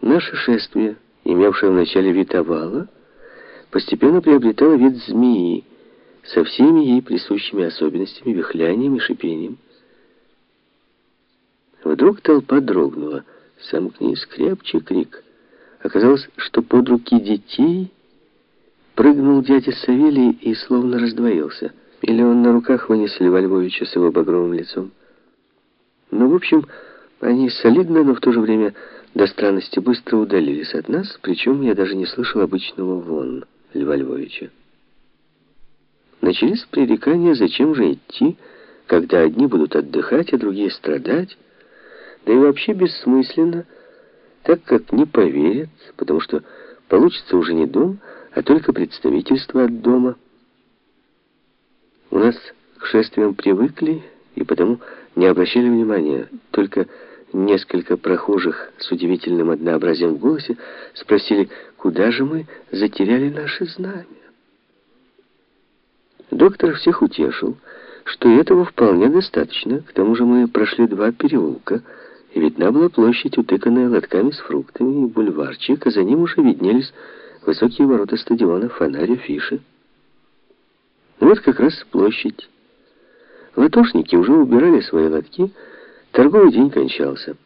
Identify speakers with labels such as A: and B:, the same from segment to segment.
A: Наше шествие, имевшее вначале вид овала, постепенно приобретало вид змеи со всеми ей присущими особенностями, вихлянием и шипением. Вдруг толпа дрогнула. «Сомкнись крепче!» — крик. Оказалось, что под руки детей прыгнул дядя Савелий и словно раздвоился. Или он на руках вынес Льва Львовича с его багровым лицом. Ну, в общем, они солидно, но в то же время до странности быстро удалились от нас, причем я даже не слышал обычного «вон» Льва Львовича. Начались пререкания, зачем же идти, когда одни будут отдыхать, а другие страдать, да и вообще бессмысленно, так как не поверят, потому что получится уже не дом, а только представительство от дома. У нас к шествиям привыкли и потому не обращали внимания, только несколько прохожих с удивительным однообразием в голосе спросили, куда же мы затеряли наши знамя. Доктор всех утешил, что этого вполне достаточно. К тому же мы прошли два переулка, и видна была площадь, утыканная лотками с фруктами, и бульварчик, а за ним уже виднелись высокие ворота стадиона, фонарь, афиши. Вот как раз площадь. Латошники уже убирали свои лотки, Торговый день кончался.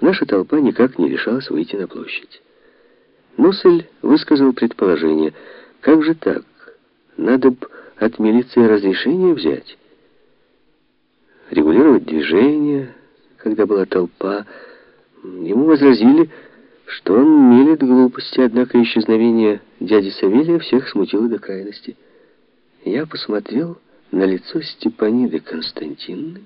A: Наша толпа никак не решалась выйти на площадь. Носель высказал предположение, как же так? Надо б от милиции разрешение взять. Регулировать движение, когда была толпа. Ему возразили, что он мелет глупости, однако исчезновение дяди Савелия всех смутило до крайности. Я посмотрел на лицо Степаниды Константиновны,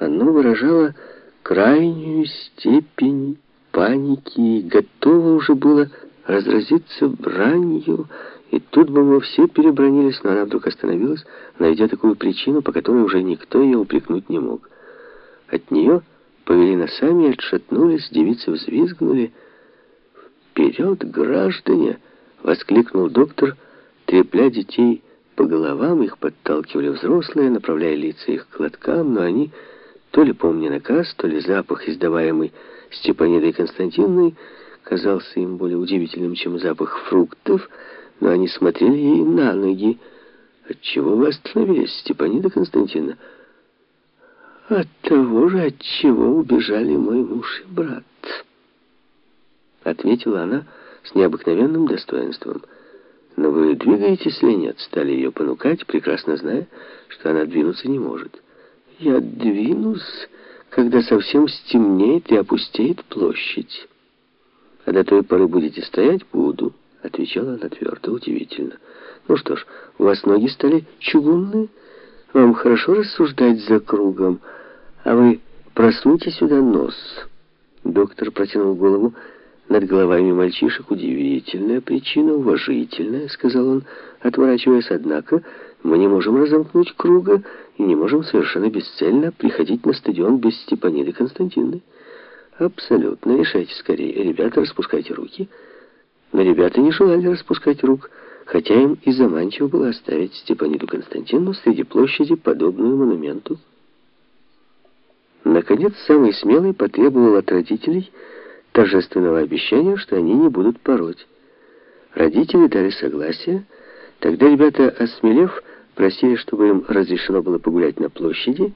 A: оно выражало крайнюю степень паники и готово уже было разразиться бранью, и тут бы мы все перебронились, но она вдруг остановилась, найдя такую причину, по которой уже никто ее упрекнуть не мог. От нее повели носами, отшатнулись, девицы взвизгнули. «Вперед, граждане!» — воскликнул доктор, трепля детей по головам, их подталкивали взрослые, направляя лица их к лоткам, но они то ли помня наказ, то ли запах, издаваемый Степанидой Константиновной, казался им более удивительным, чем запах фруктов, но они смотрели ей на ноги. «Отчего вы остановились, Степанида Константиновна?» «От того же, от чего убежали мой муж и брат», — ответила она с необыкновенным достоинством. «Но вы двигаетесь или нет?» — стали ее понукать, прекрасно зная, что она двинуться не может. Я двинусь, когда совсем стемнеет и опустеет площадь. А до той поры будете стоять? Буду, отвечала она твердо, удивительно. Ну что ж, у вас ноги стали чугунные? Вам хорошо рассуждать за кругом, а вы просуньте сюда нос. Доктор протянул голову над головами мальчишек. Удивительная причина, уважительная, сказал он, отворачиваясь, однако... Мы не можем разомкнуть круга и не можем совершенно бесцельно приходить на стадион без Степаниды Константиновны. Абсолютно. Решайте скорее. Ребята, распускайте руки. Но ребята не желали распускать рук, хотя им и заманчиво было оставить Степаниду Константиновну среди площади, подобную монументу. Наконец, самый смелый потребовал от родителей торжественного обещания, что они не будут пороть. Родители дали согласие, Тогда ребята, осмелев, просили, чтобы им разрешено было погулять на площади,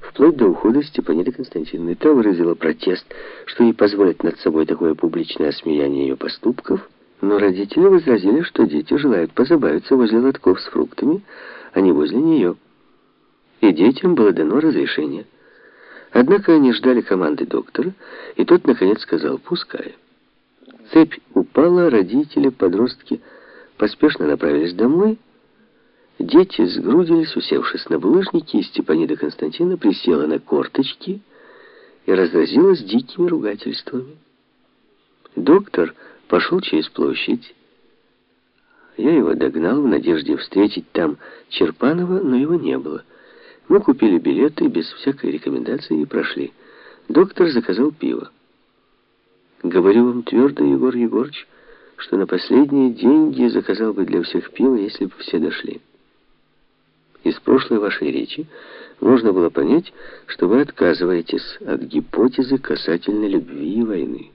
A: вплоть до ухода Степаниды Константиновны. Та выразила протест, что не позволят над собой такое публичное осмеяние ее поступков, но родители возразили, что дети желают позабавиться возле лотков с фруктами, а не возле нее. И детям было дано разрешение. Однако они ждали команды доктора, и тот, наконец, сказал «пускай». Цепь упала, родители, подростки – поспешно направились домой. Дети сгрудились, усевшись на булыжники, и Степанида Константина присела на корточки и разразилась дикими ругательствами. Доктор пошел через площадь. Я его догнал в надежде встретить там Черпанова, но его не было. Мы купили билеты без всякой рекомендации и прошли. Доктор заказал пиво. Говорю вам твердо, Егор Егорович, что на последние деньги заказал бы для всех пиво, если бы все дошли. Из прошлой вашей речи можно было понять, что вы отказываетесь от гипотезы касательно любви и войны.